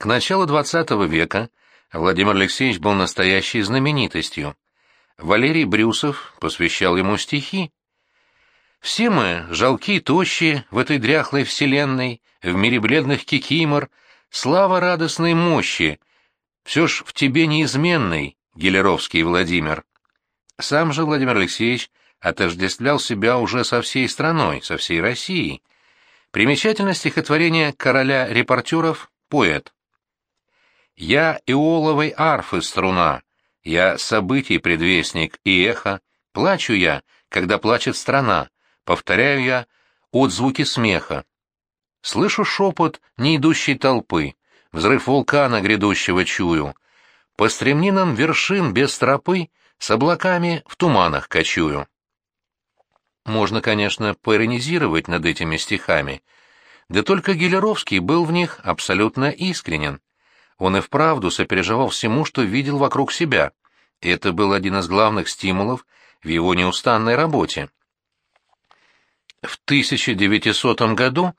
К началу XX века Владимир Алексеевич был настоящей знаменитостью. Валерий Брюсов посвящал ему стихи. «Все мы, жалкие тощие, в этой дряхлой вселенной, в мире бледных кикимор, слава радостной мощи, все ж в тебе неизменный, Гелеровский Владимир». Сам же Владимир Алексеевич отождествлял себя уже со всей страной, со всей Россией. Примечательно стихотворение короля репортеров «Поэт». «Я иоловой арфы струна, я событий предвестник и эхо, плачу я, когда плачет страна, повторяю я отзвуки смеха. Слышу шепот неидущей толпы, взрыв вулкана грядущего чую, по стремнинам вершин без тропы с облаками в туманах кочую. Можно, конечно, поиронизировать над этими стихами, да только Гелеровский был в них абсолютно искренен. Он и вправду сопереживал всему, что видел вокруг себя. И это был один из главных стимулов в его неустанной работе. В 1900 году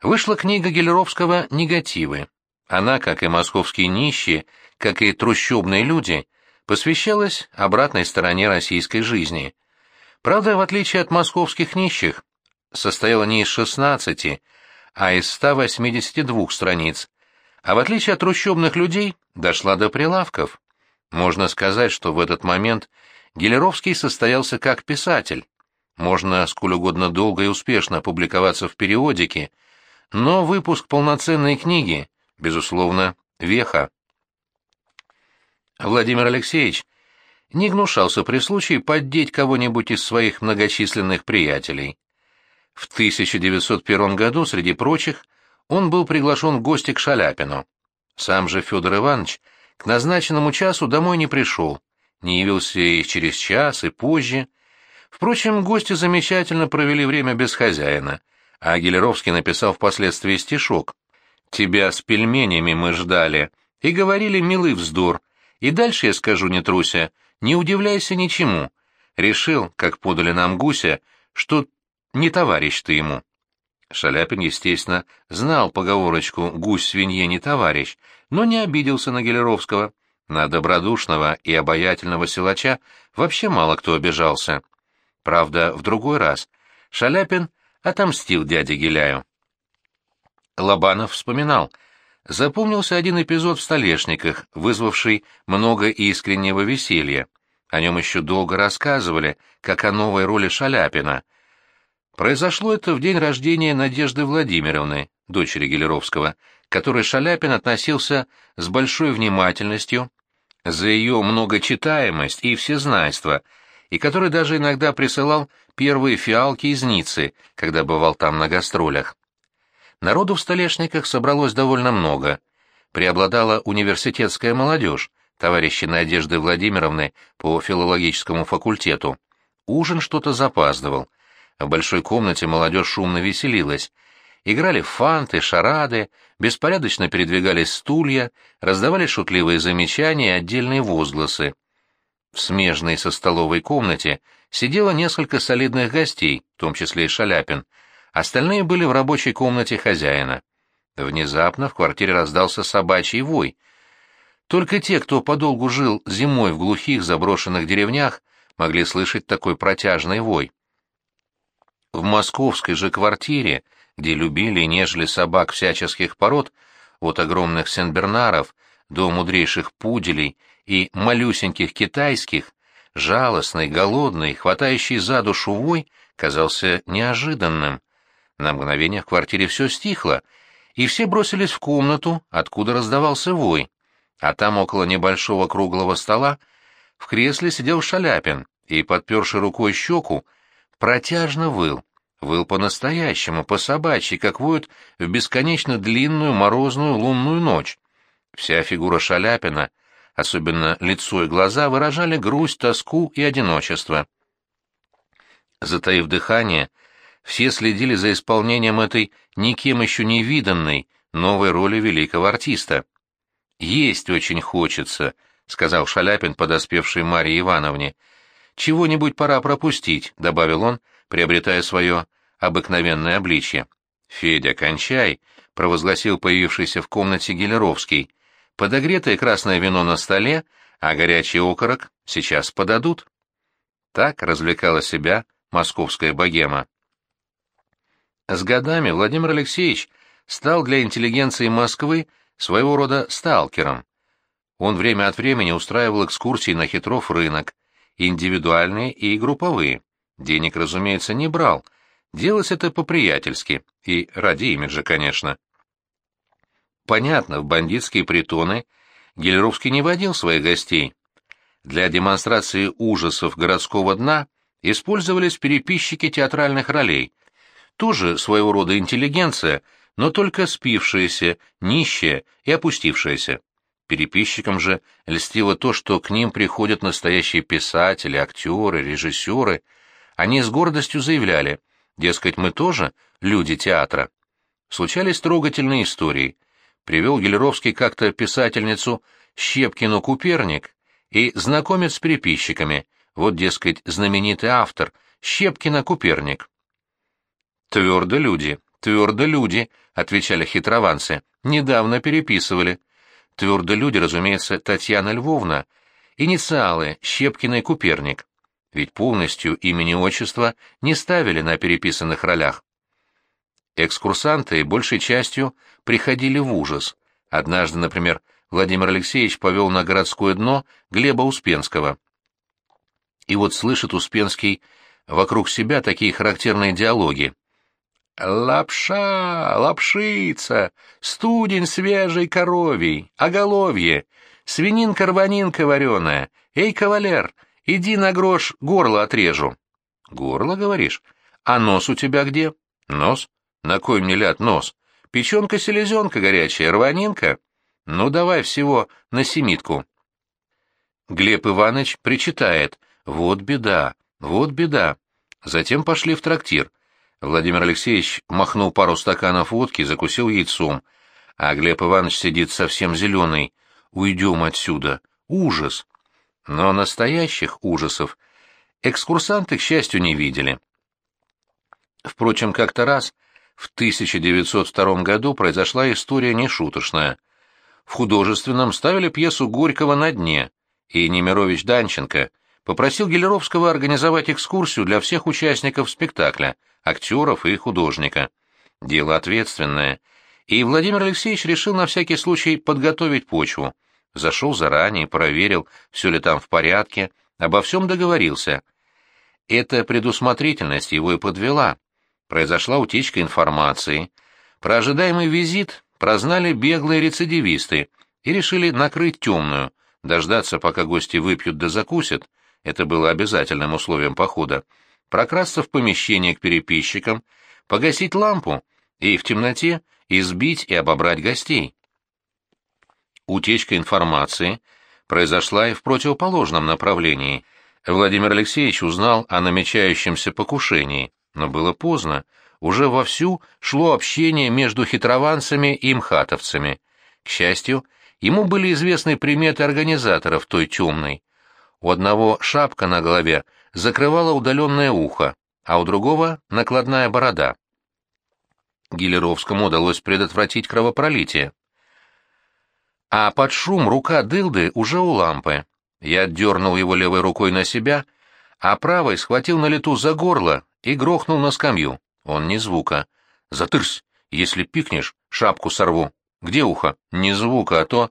вышла книга Гелеровского «Негативы». Она, как и московские нищие, как и трущобные люди, посвящалась обратной стороне российской жизни – Правда, в отличие от московских нищих, состояла не из 16, а из 182 страниц, а в отличие от трущобных людей, дошла до прилавков. Можно сказать, что в этот момент Гелеровский состоялся как писатель. Можно сколь угодно долго и успешно публиковаться в периодике, но выпуск полноценной книги, безусловно, веха. Владимир Алексеевич не гнушался при случае поддеть кого-нибудь из своих многочисленных приятелей. В 1901 году, среди прочих, он был приглашен в гости к Шаляпину. Сам же Федор Иванович к назначенному часу домой не пришел, не явился и через час, и позже. Впрочем, гости замечательно провели время без хозяина, а Гелеровский написал впоследствии стишок. «Тебя с пельменями мы ждали, и говорили милый вздор, и дальше я скажу, не труся, не удивляйся ничему. Решил, как подали нам гуся, что не товарищ ты ему. Шаляпин, естественно, знал поговорочку «гусь свинье не товарищ», но не обиделся на Гелеровского. На добродушного и обаятельного силача вообще мало кто обижался. Правда, в другой раз Шаляпин отомстил дяде Геляю. Лобанов вспоминал. Запомнился один эпизод в «Столешниках», вызвавший много искреннего веселья. О нем еще долго рассказывали, как о новой роли Шаляпина. Произошло это в день рождения Надежды Владимировны, дочери Гелеровского, которой Шаляпин относился с большой внимательностью за ее многочитаемость и всезнайство, и который даже иногда присылал первые фиалки из Ниццы, когда бывал там на гастролях. Народу в Столешниках собралось довольно много. Преобладала университетская молодежь, товарищи Надежды Владимировны по филологическому факультету. Ужин что-то запаздывал. В большой комнате молодежь шумно веселилась. Играли фанты, шарады, беспорядочно передвигались стулья, раздавали шутливые замечания и отдельные возгласы. В смежной со столовой комнате сидело несколько солидных гостей, в том числе и Шаляпин. Остальные были в рабочей комнате хозяина. Внезапно в квартире раздался собачий вой — только те, кто подолгу жил зимой в глухих заброшенных деревнях, могли слышать такой протяжный вой. В московской же квартире, где любили и нежели собак всяческих пород, от огромных сенбернаров до мудрейших пуделей и малюсеньких китайских, жалостный, голодный, хватающий за душу вой казался неожиданным. На мгновение в квартире все стихло, и все бросились в комнату, откуда раздавался вой а там около небольшого круглого стола в кресле сидел Шаляпин и, подперши рукой щеку, протяжно выл. Выл по-настоящему, по-собачьи, как воют в бесконечно длинную морозную лунную ночь. Вся фигура Шаляпина, особенно лицо и глаза, выражали грусть, тоску и одиночество. Затаив дыхание, все следили за исполнением этой никем еще не виданной новой роли великого артиста. «Есть очень хочется», — сказал Шаляпин, подоспевший Марье Ивановне. «Чего-нибудь пора пропустить», — добавил он, приобретая свое обыкновенное обличье. «Федя, кончай!» — провозгласил появившийся в комнате Гелеровский. «Подогретое красное вино на столе, а горячий окорок сейчас подадут». Так развлекала себя московская богема. С годами Владимир Алексеевич стал для интеллигенции Москвы своего рода сталкером. Он время от времени устраивал экскурсии на Хитров рынок, индивидуальные и групповые. Денег, разумеется, не брал. Делалось это по-приятельски и ради имиджа, конечно. Понятно, в бандитские притоны Гелеровский не водил своих гостей. Для демонстрации ужасов городского дна использовались переписчики театральных ролей, тоже своего рода интеллигенция, но только спившаяся, нищая и опустившаяся. Переписчикам же льстило то, что к ним приходят настоящие писатели, актеры, режиссеры. Они с гордостью заявляли, дескать, мы тоже люди театра. Случались трогательные истории. Привел Гелеровский как-то писательницу Щепкину Куперник и знакомец с переписчиками. Вот, дескать, знаменитый автор Щепкина Куперник. «Твердо люди, твердо люди», — отвечали хитрованцы. «Недавно переписывали». Твердо люди, разумеется, Татьяна Львовна, инициалы Щепкина и Куперник. Ведь полностью имени-отчества не ставили на переписанных ролях. Экскурсанты большей частью приходили в ужас. Однажды, например, Владимир Алексеевич повел на городское дно Глеба Успенского. И вот слышит Успенский вокруг себя такие характерные диалоги. Лапша, лапшица, студень свежий коровий, оголовье, свининка-рванинка вареная. Эй, кавалер, иди на грош горло отрежу. Горло, говоришь? А нос у тебя где? Нос? На кой мне ляд нос? Печенка-селезенка горячая, рванинка? Ну, давай всего на семитку. Глеб Иванович причитает. Вот беда, вот беда. Затем пошли в трактир. Владимир Алексеевич махнул пару стаканов водки, закусил яйцом, а Глеб Иванович сидит совсем зеленый. «Уйдем отсюда! Ужас!» Но настоящих ужасов экскурсанты, к счастью, не видели. Впрочем, как-то раз, в 1902 году, произошла история нешуточная. В художественном ставили пьесу Горького «На дне», и Немирович Данченко попросил Гелеровского организовать экскурсию для всех участников спектакля — актеров и художника. Дело ответственное, и Владимир Алексеевич решил на всякий случай подготовить почву. Зашел заранее, проверил, все ли там в порядке, обо всем договорился. Эта предусмотрительность его и подвела. Произошла утечка информации. Про ожидаемый визит прознали беглые рецидивисты и решили накрыть темную, дождаться, пока гости выпьют да закусят, это было обязательным условием похода, прокрасться в помещение к переписчикам, погасить лампу и в темноте избить и обобрать гостей. Утечка информации произошла и в противоположном направлении. Владимир Алексеевич узнал о намечающемся покушении, но было поздно, уже вовсю шло общение между хитрованцами и мхатовцами. К счастью, ему были известны приметы организаторов той темной. У одного шапка на голове закрывала удаленное ухо, а у другого — накладная борода. Гилеровскому удалось предотвратить кровопролитие. А под шум рука дылды уже у лампы. Я дернул его левой рукой на себя, а правой схватил на лету за горло и грохнул на скамью. Он не звука. «Затырсь! Если пикнешь, шапку сорву. Где ухо? Не звука, а то...»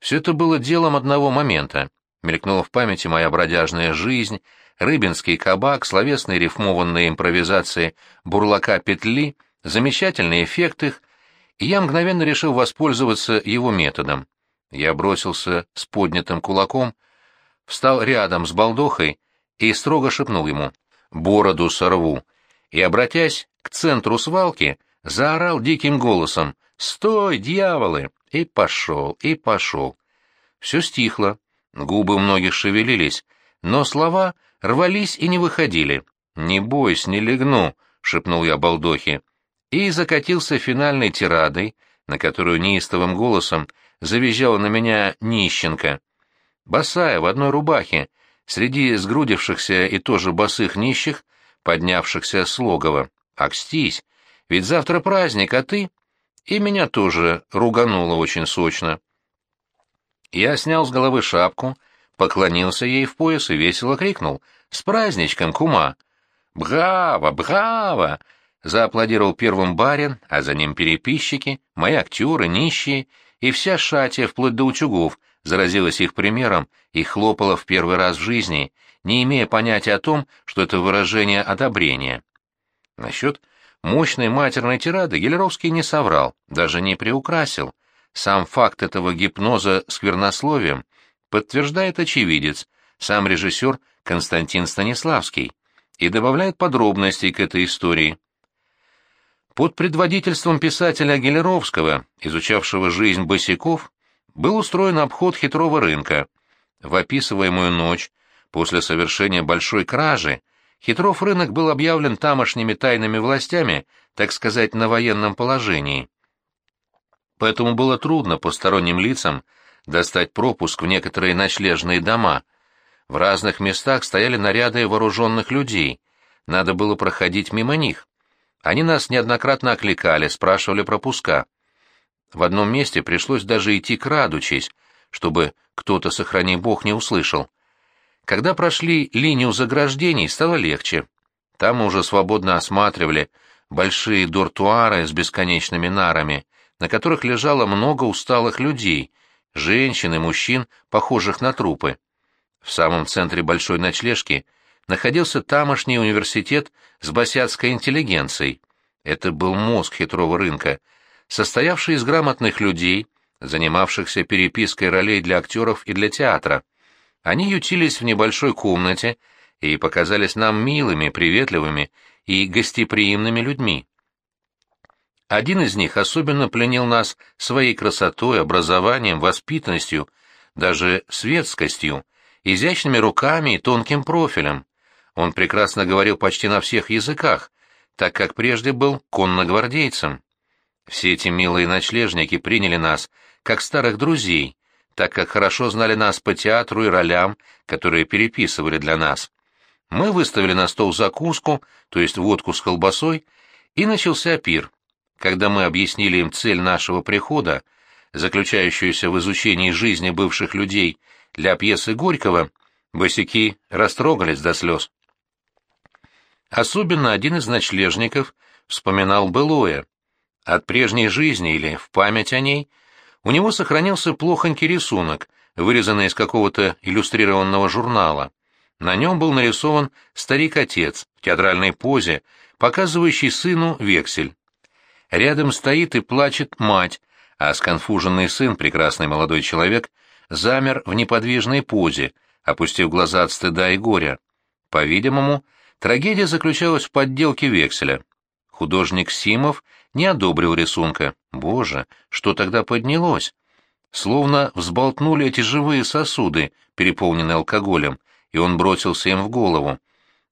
Все это было делом одного момента. Мелькнула в памяти моя бродяжная жизнь, рыбинский кабак, словесные рифмованные импровизации бурлака петли, замечательный эффект их, и я мгновенно решил воспользоваться его методом. Я бросился с поднятым кулаком, встал рядом с балдохой и строго шепнул ему «Бороду сорву!» и, обратясь к центру свалки, заорал диким голосом «Стой, дьяволы!» и пошел, и пошел. Все стихло, губы многих шевелились, но слова рвались и не выходили. «Не бойся, не легну», — шепнул я балдохе. И закатился финальной тирадой, на которую неистовым голосом завизжала на меня нищенка. Босая, в одной рубахе, среди сгрудившихся и тоже босых нищих, поднявшихся с логова. «Акстись! Ведь завтра праздник, а ты...» И меня тоже ругануло очень сочно. Я снял с головы шапку, поклонился ей в пояс и весело крикнул «С праздничком, кума!» «Браво, браво!» — зааплодировал первым барин, а за ним переписчики, мои актеры, нищие, и вся шатия, вплоть до утюгов, заразилась их примером и хлопала в первый раз в жизни, не имея понятия о том, что это выражение одобрения. Насчет мощной матерной тирады Гелеровский не соврал, даже не приукрасил. Сам факт этого гипноза сквернословием подтверждает очевидец, сам режиссер Константин Станиславский, и добавляет подробностей к этой истории. Под предводительством писателя Гелеровского, изучавшего жизнь босиков, был устроен обход хитрого рынка. В описываемую ночь, после совершения большой кражи, Хитров рынок был объявлен тамошними тайными властями, так сказать, на военном положении. Поэтому было трудно посторонним лицам достать пропуск в некоторые ночлежные дома. В разных местах стояли наряды вооруженных людей, надо было проходить мимо них. Они нас неоднократно окликали, спрашивали пропуска. В одном месте пришлось даже идти крадучись, чтобы кто-то, сохрани бог, не услышал. Когда прошли линию заграждений, стало легче. Там мы уже свободно осматривали большие дортуары с бесконечными нарами, на которых лежало много усталых людей, женщин и мужчин, похожих на трупы. В самом центре большой ночлежки находился тамошний университет с басяцкой интеллигенцией. Это был мозг хитрого рынка, состоявший из грамотных людей, занимавшихся перепиской ролей для актеров и для театра. Они ютились в небольшой комнате и показались нам милыми, приветливыми и гостеприимными людьми. Один из них особенно пленил нас своей красотой, образованием, воспитанностью, даже светскостью, изящными руками и тонким профилем. Он прекрасно говорил почти на всех языках, так как прежде был конногвардейцем. Все эти милые ночлежники приняли нас, как старых друзей, так как хорошо знали нас по театру и ролям, которые переписывали для нас. Мы выставили на стол закуску, то есть водку с колбасой, и начался пир. Когда мы объяснили им цель нашего прихода, заключающуюся в изучении жизни бывших людей для пьесы Горького, босяки растрогались до слез. Особенно один из ночлежников вспоминал былое. От прежней жизни или в память о ней у него сохранился плохонький рисунок, вырезанный из какого-то иллюстрированного журнала. На нем был нарисован старик-отец в театральной позе, показывающий сыну вексель. Рядом стоит и плачет мать, а сконфуженный сын, прекрасный молодой человек, замер в неподвижной позе, опустив глаза от стыда и горя. По-видимому, трагедия заключалась в подделке векселя. Художник Симов не одобрил рисунка. Боже, что тогда поднялось? Словно взболтнули эти живые сосуды, переполненные алкоголем, и он бросился им в голову.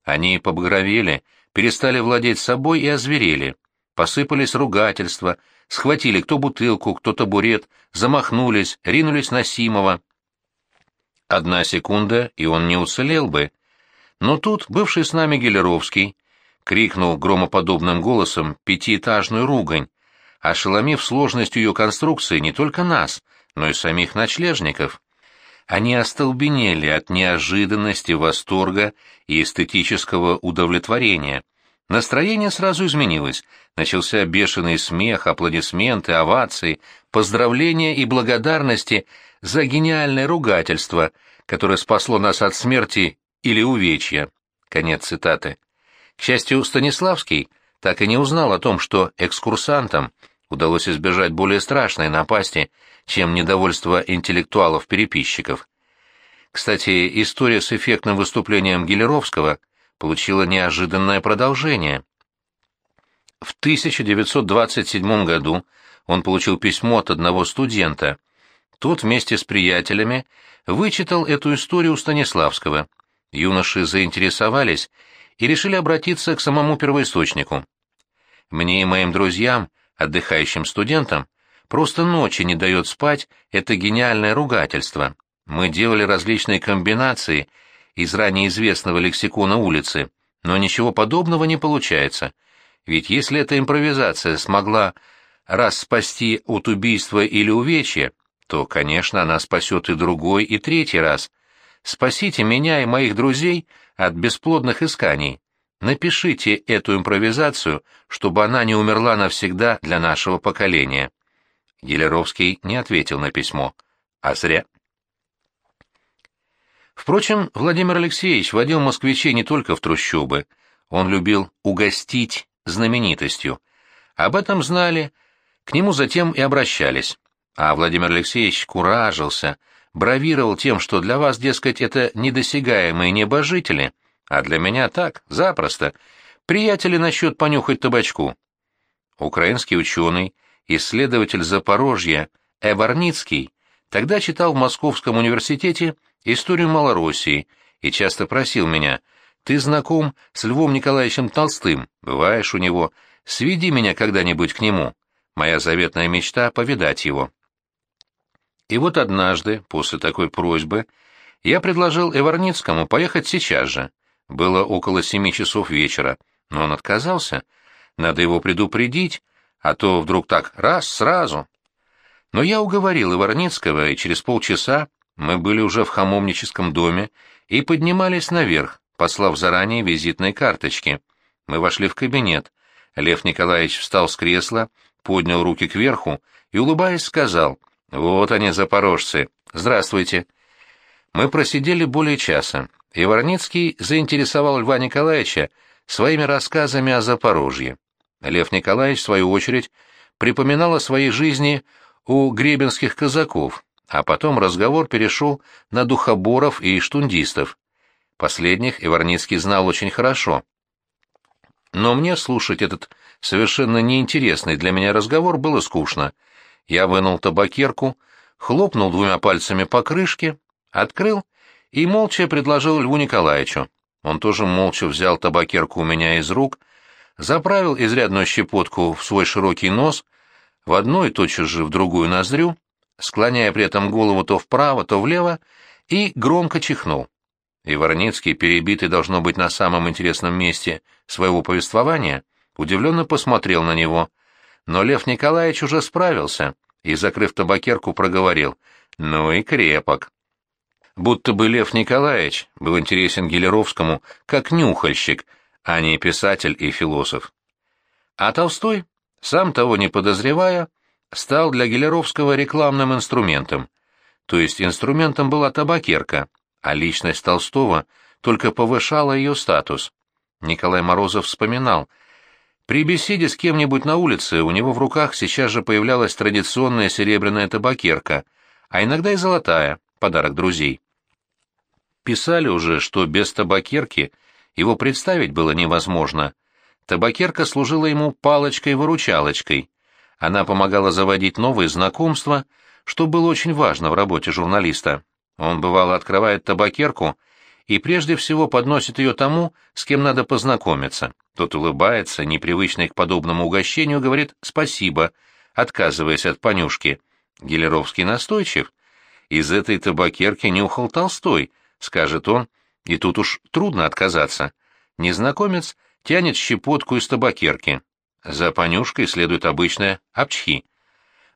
Они побагровели, перестали владеть собой и озверели. Посыпались ругательства, схватили кто бутылку, кто табурет, замахнулись, ринулись на Симова. Одна секунда, и он не уцелел бы. Но тут бывший с нами Гелеровский крикнул громоподобным голосом пятиэтажную ругань, ошеломив сложностью ее конструкции не только нас, но и самих ночлежников. Они остолбенели от неожиданности, восторга и эстетического удовлетворения. Настроение сразу изменилось. Начался бешеный смех, аплодисменты, овации, поздравления и благодарности за гениальное ругательство, которое спасло нас от смерти или увечья. Конец цитаты. К счастью, Станиславский так и не узнал о том, что экскурсантам удалось избежать более страшной напасти, чем недовольство интеллектуалов-переписчиков. Кстати, история с эффектным выступлением Гелеровского получила неожиданное продолжение. В 1927 году он получил письмо от одного студента. Тот вместе с приятелями вычитал эту историю у Станиславского. Юноши заинтересовались и решили обратиться к самому первоисточнику. Мне и моим друзьям, отдыхающим студентам, просто ночи не дает спать это гениальное ругательство. Мы делали различные комбинации из ранее известного лексикона улицы, но ничего подобного не получается. Ведь если эта импровизация смогла раз спасти от убийства или увечья, то, конечно, она спасет и другой, и третий раз. Спасите меня и моих друзей от бесплодных исканий. Напишите эту импровизацию, чтобы она не умерла навсегда для нашего поколения. Гелеровский не ответил на письмо. А зря. Впрочем, Владимир Алексеевич водил москвичей не только в трущобы. Он любил угостить знаменитостью. Об этом знали, к нему затем и обращались. А Владимир Алексеевич куражился, бравировал тем, что для вас, дескать, это недосягаемые небожители, а для меня так, запросто. Приятели насчет понюхать табачку. Украинский ученый, исследователь Запорожья Эварницкий, тогда читал в Московском университете историю Малороссии и часто просил меня, «Ты знаком с Львом Николаевичем Толстым, бываешь у него, сведи меня когда-нибудь к нему. Моя заветная мечта — повидать его». И вот однажды, после такой просьбы, я предложил Эварницкому поехать сейчас же. Было около семи часов вечера, но он отказался. Надо его предупредить, а то вдруг так раз, сразу. Но я уговорил Иварницкого, и через полчаса мы были уже в хамомническом доме и поднимались наверх, послав заранее визитные карточки. Мы вошли в кабинет. Лев Николаевич встал с кресла, поднял руки кверху и, улыбаясь, сказал, «Вот они, запорожцы. Здравствуйте». Мы просидели более часа, и Воронецкий заинтересовал Льва Николаевича своими рассказами о Запорожье. Лев Николаевич, в свою очередь, припоминал о своей жизни у гребенских казаков, а потом разговор перешел на духоборов и штундистов. Последних Иварницкий знал очень хорошо. Но мне слушать этот совершенно неинтересный для меня разговор было скучно. Я вынул табакерку, хлопнул двумя пальцами по крышке, открыл и молча предложил Льву Николаевичу. Он тоже молча взял табакерку у меня из рук, заправил изрядную щепотку в свой широкий нос, в одну и тотчас же в другую ноздрю, склоняя при этом голову то вправо, то влево, и громко чихнул. И Ворницкий, перебитый, должно быть, на самом интересном месте своего повествования, удивленно посмотрел на него. Но Лев Николаевич уже справился и, закрыв табакерку, проговорил «Ну и крепок». Будто бы Лев Николаевич был интересен Гелеровскому как нюхальщик, а не писатель и философ. А Толстой, сам того не подозревая, стал для Гелеровского рекламным инструментом. То есть инструментом была табакерка, а личность Толстого только повышала ее статус. Николай Морозов вспоминал. При беседе с кем-нибудь на улице у него в руках сейчас же появлялась традиционная серебряная табакерка, а иногда и золотая, подарок друзей. Писали уже, что без табакерки – его представить было невозможно. Табакерка служила ему палочкой-выручалочкой. Она помогала заводить новые знакомства, что было очень важно в работе журналиста. Он, бывало, открывает табакерку и прежде всего подносит ее тому, с кем надо познакомиться. Тот улыбается, непривычный к подобному угощению, говорит «спасибо», отказываясь от понюшки. Гелеровский настойчив. Из этой табакерки нюхал Толстой, скажет он, и тут уж трудно отказаться. Незнакомец тянет щепотку из табакерки. За понюшкой следует обычная обчхи.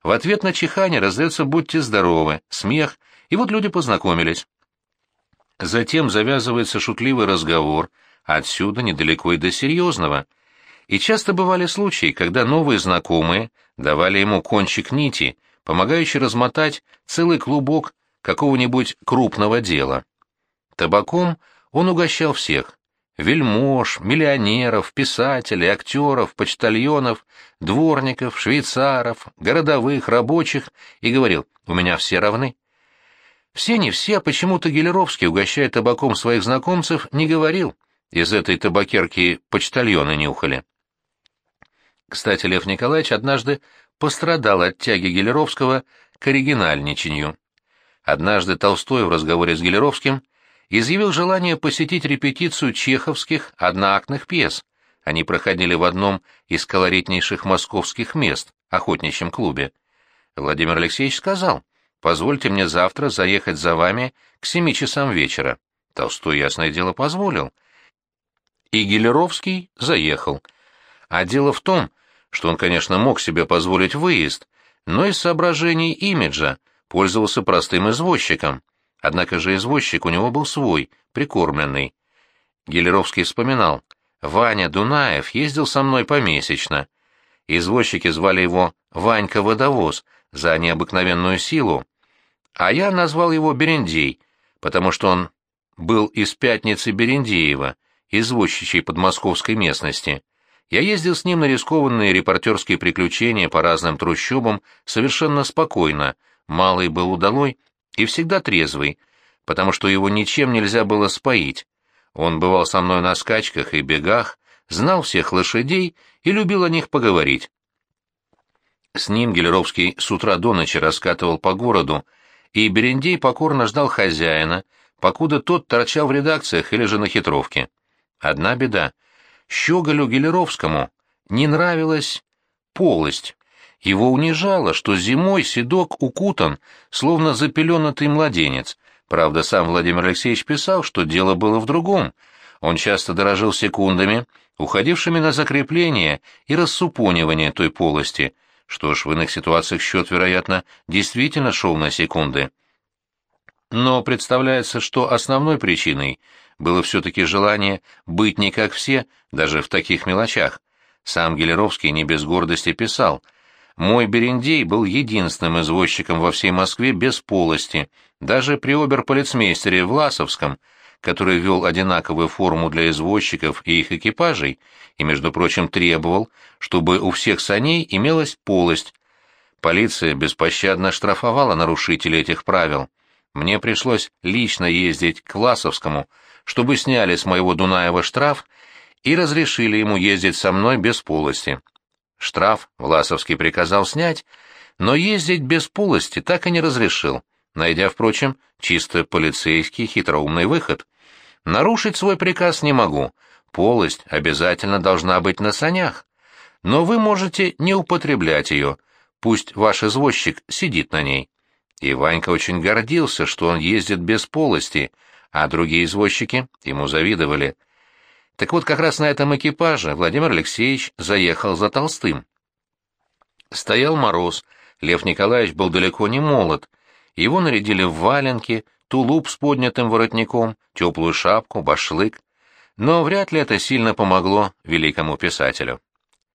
В ответ на чихание раздается «будьте здоровы», смех, и вот люди познакомились. Затем завязывается шутливый разговор, отсюда недалеко и до серьезного. И часто бывали случаи, когда новые знакомые давали ему кончик нити, помогающий размотать целый клубок какого-нибудь крупного дела. Табаком он угощал всех — вельмож, миллионеров, писателей, актеров, почтальонов, дворников, швейцаров, городовых, рабочих, и говорил, у меня все равны. Все не все, а почему-то Гелеровский, угощая табаком своих знакомцев, не говорил. Из этой табакерки почтальоны нюхали. Кстати, Лев Николаевич однажды пострадал от тяги Гелеровского к оригинальничанию. Однажды Толстой в разговоре с Гелеровским изъявил желание посетить репетицию чеховских одноактных пьес. Они проходили в одном из колоритнейших московских мест, охотничьем клубе. Владимир Алексеевич сказал, «Позвольте мне завтра заехать за вами к семи часам вечера». Толстой, ясное дело, позволил. И Гелеровский заехал. А дело в том, что он, конечно, мог себе позволить выезд, но из соображений имиджа пользовался простым извозчиком. Однако же извозчик у него был свой, прикормленный. Гелеровский вспоминал, «Ваня Дунаев ездил со мной помесячно. Извозчики звали его Ванька-водовоз за необыкновенную силу, а я назвал его Берендей, потому что он был из пятницы Берендеева, извозчичьей подмосковской местности. Я ездил с ним на рискованные репортерские приключения по разным трущобам совершенно спокойно, малый был удалой и всегда трезвый, потому что его ничем нельзя было споить. Он бывал со мной на скачках и бегах, знал всех лошадей и любил о них поговорить. С ним Гелеровский с утра до ночи раскатывал по городу, и Берендей покорно ждал хозяина, покуда тот торчал в редакциях или же на хитровке. Одна беда. Щеголю Гелеровскому не нравилась полость. Его унижало, что зимой седок укутан, словно запеленатый младенец. Правда, сам Владимир Алексеевич писал, что дело было в другом. Он часто дорожил секундами, уходившими на закрепление и рассупонивание той полости. Что ж, в иных ситуациях счет, вероятно, действительно шел на секунды. Но представляется, что основной причиной было все-таки желание быть не как все, даже в таких мелочах. Сам Гелеровский не без гордости писал «Мой Берендей был единственным извозчиком во всей Москве без полости, даже при оберполицмейстере Власовском, который вел одинаковую форму для извозчиков и их экипажей, и, между прочим, требовал, чтобы у всех саней имелась полость. Полиция беспощадно штрафовала нарушителей этих правил. Мне пришлось лично ездить к Власовскому, чтобы сняли с моего Дунаева штраф и разрешили ему ездить со мной без полости. Штраф Власовский приказал снять, но ездить без полости так и не разрешил, найдя, впрочем, чисто полицейский хитроумный выход. Нарушить свой приказ не могу, полость обязательно должна быть на санях. Но вы можете не употреблять ее, пусть ваш извозчик сидит на ней. И Ванька очень гордился, что он ездит без полости, а другие извозчики ему завидовали. Так вот, как раз на этом экипаже Владимир Алексеевич заехал за Толстым. Стоял мороз, Лев Николаевич был далеко не молод. Его нарядили в валенки, тулуп с поднятым воротником, теплую шапку, башлык. Но вряд ли это сильно помогло великому писателю.